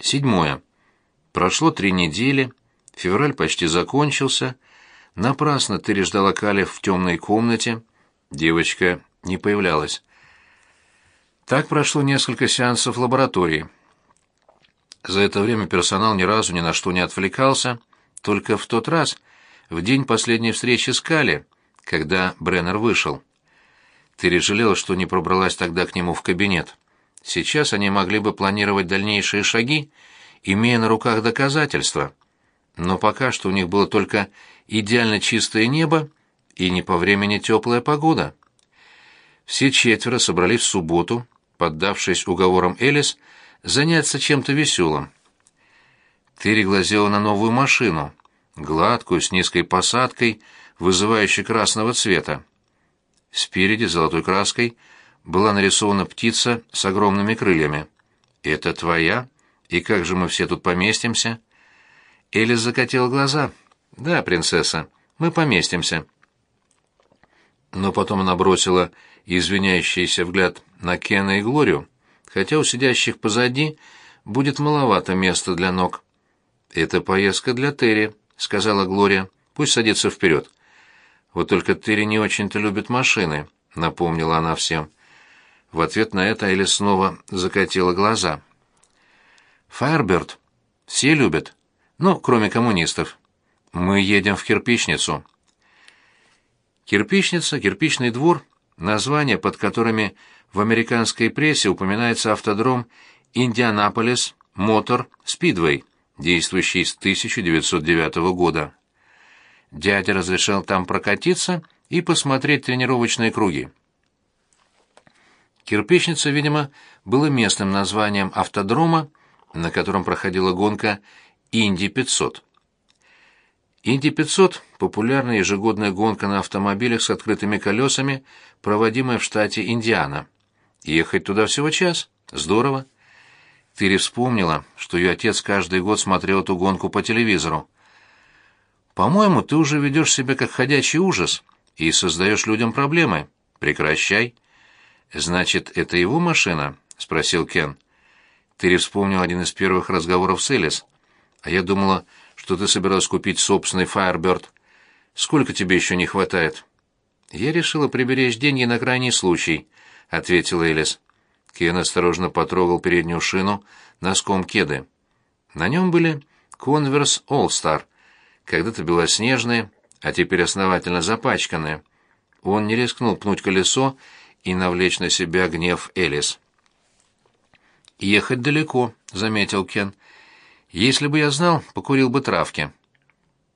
Седьмое. Прошло три недели, февраль почти закончился. Напрасно ты ждала Кали в темной комнате. Девочка не появлялась. Так прошло несколько сеансов лаборатории. За это время персонал ни разу ни на что не отвлекался, только в тот раз, в день последней встречи с Кали, когда Бреннер вышел. Ты жалела, что не пробралась тогда к нему в кабинет. Сейчас они могли бы планировать дальнейшие шаги, имея на руках доказательства. Но пока что у них было только идеально чистое небо и не по времени теплая погода. Все четверо собрались в субботу, поддавшись уговорам Элис, заняться чем-то веселым. Терри глазела на новую машину, гладкую, с низкой посадкой, вызывающей красного цвета. Спереди золотой краской была нарисована птица с огромными крыльями. «Это твоя? И как же мы все тут поместимся?» Элис закатила глаза. «Да, принцесса, мы поместимся». Но потом она бросила извиняющийся взгляд на Кена и Глорию, хотя у сидящих позади будет маловато места для ног. «Это поездка для Терри», — сказала Глория. «Пусть садится вперед». «Вот только Терри не очень-то любит машины», — напомнила она всем. В ответ на это Элис снова закатила глаза. «Фаерберт. Все любят. Ну, кроме коммунистов. Мы едем в кирпичницу». Кирпичница, кирпичный двор — названия, под которыми в американской прессе упоминается автодром Индианаполис Мотор Спидвей, действующий с 1909 года. Дядя разрешал там прокатиться и посмотреть тренировочные круги. Кирпичница, видимо, было местным названием автодрома, на котором проходила гонка Инди-500. Инди-500 – популярная ежегодная гонка на автомобилях с открытыми колесами, проводимая в штате Индиана. Ехать туда всего час. Здорово. Тыри вспомнила, что ее отец каждый год смотрел эту гонку по телевизору. «По-моему, ты уже ведешь себя как ходячий ужас и создаешь людям проблемы. Прекращай». «Значит, это его машина?» — спросил Кен. Терри вспомнил один из первых разговоров с Элис. «А я думала, что ты собиралась купить собственный Firebird. Сколько тебе еще не хватает?» «Я решила приберечь деньги на крайний случай», — ответила Элис. Кен осторожно потрогал переднюю шину носком кеды. На нем были Converse All Star, когда-то белоснежные, а теперь основательно запачканные. Он не рискнул пнуть колесо и навлечь на себя гнев Элис. «Ехать далеко», — заметил Кен. «Если бы я знал, покурил бы травки».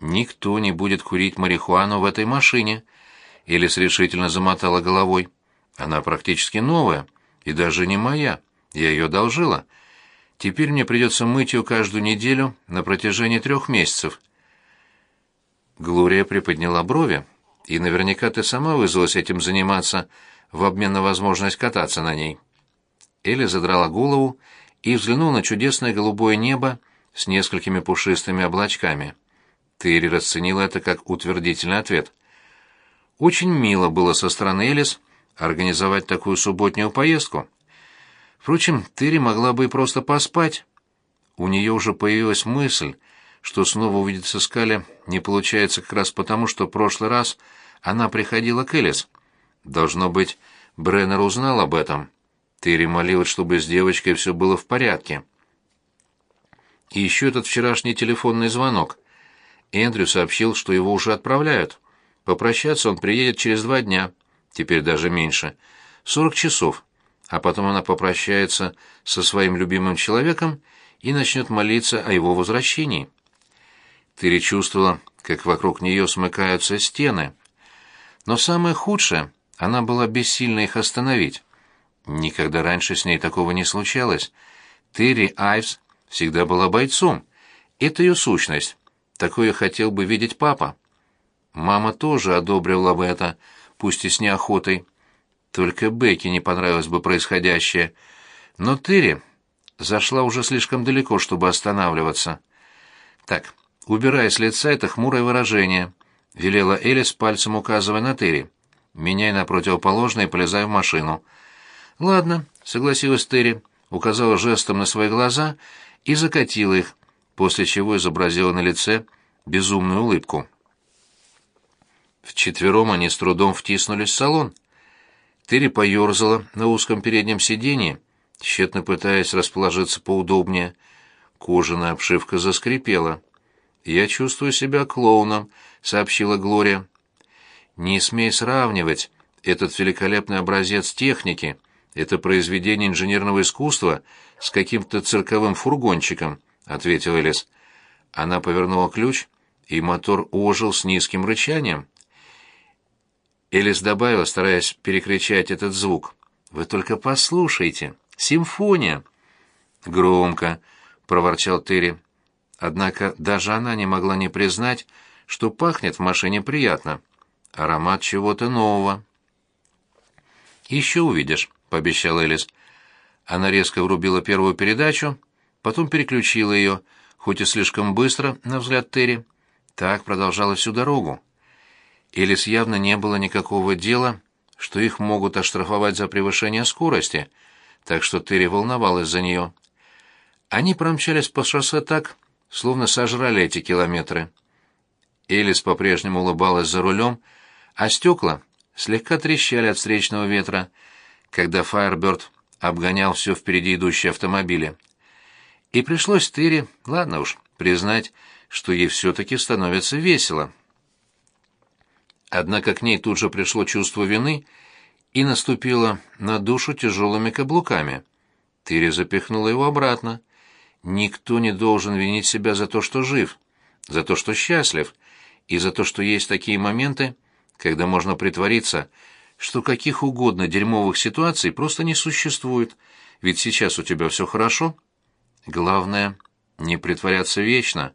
«Никто не будет курить марихуану в этой машине», — Элис решительно замотала головой. «Она практически новая, и даже не моя. Я ее одолжила. Теперь мне придется мыть ее каждую неделю на протяжении трех месяцев». Глория приподняла брови. «И наверняка ты сама вызвалась этим заниматься», — в обмен на возможность кататься на ней. Элли задрала голову и взглянула на чудесное голубое небо с несколькими пушистыми облачками. Терри расценила это как утвердительный ответ. Очень мило было со стороны Элис организовать такую субботнюю поездку. Впрочем, Терри могла бы и просто поспать. У нее уже появилась мысль, что снова увидеться с Калли не получается как раз потому, что прошлый раз она приходила к Элис — Должно быть, Бреннер узнал об этом. Терри молилась, чтобы с девочкой все было в порядке. И еще этот вчерашний телефонный звонок. Эндрю сообщил, что его уже отправляют. Попрощаться он приедет через два дня, теперь даже меньше. Сорок часов. А потом она попрощается со своим любимым человеком и начнет молиться о его возвращении. Терри чувствовала, как вокруг нее смыкаются стены. Но самое худшее — она была бессильна их остановить. Никогда раньше с ней такого не случалось. Терри Айвс всегда была бойцом. Это ее сущность. Такое хотел бы видеть папа. Мама тоже одобрила бы это, пусть и с неохотой. Только Бекки не понравилось бы происходящее. Но Терри зашла уже слишком далеко, чтобы останавливаться. «Так, убирай с лица это хмурое выражение», — велела Элис пальцем указывая на Терри. Меняй на противоположное и полезай в машину. Ладно, согласилась Терри, указала жестом на свои глаза и закатила их, после чего изобразила на лице безумную улыбку. Вчетвером они с трудом втиснулись в салон. Терри поерзала на узком переднем сиденье, тщетно пытаясь расположиться поудобнее. Кожаная обшивка заскрипела. «Я чувствую себя клоуном», — сообщила Глория. «Не смей сравнивать этот великолепный образец техники, это произведение инженерного искусства с каким-то цирковым фургончиком», — ответил Элис. Она повернула ключ, и мотор ожил с низким рычанием. Элис добавила, стараясь перекричать этот звук. «Вы только послушайте! Симфония!» «Громко!» — проворчал Терри. Однако даже она не могла не признать, что пахнет в машине приятно. Аромат чего-то нового. «Еще увидишь», — пообещал Элис. Она резко врубила первую передачу, потом переключила ее, хоть и слишком быстро, на взгляд Терри. Так продолжалось всю дорогу. Элис явно не было никакого дела, что их могут оштрафовать за превышение скорости, так что Терри волновалась за нее. Они промчались по шоссе так, словно сожрали эти километры. Элис по-прежнему улыбалась за рулем, а стекла слегка трещали от встречного ветра, когда Фаерберт обгонял все впереди идущие автомобили. И пришлось Терри, ладно уж, признать, что ей все-таки становится весело. Однако к ней тут же пришло чувство вины и наступило на душу тяжелыми каблуками. Тыри запихнула его обратно. Никто не должен винить себя за то, что жив, за то, что счастлив, и за то, что есть такие моменты, когда можно притвориться, что каких угодно дерьмовых ситуаций просто не существует, ведь сейчас у тебя все хорошо. Главное — не притворяться вечно.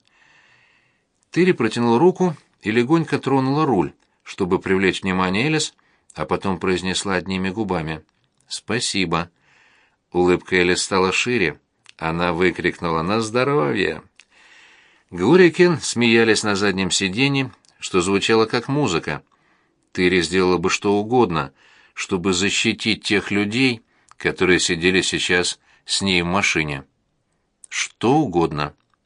Тыри протянул руку и легонько тронула руль, чтобы привлечь внимание Элис, а потом произнесла одними губами «Спасибо». Улыбка Элис стала шире. Она выкрикнула «На здоровье!». Глория смеялись на заднем сиденье, что звучало как музыка. Тыри сделала бы что угодно, чтобы защитить тех людей, которые сидели сейчас с ней в машине. Что угодно.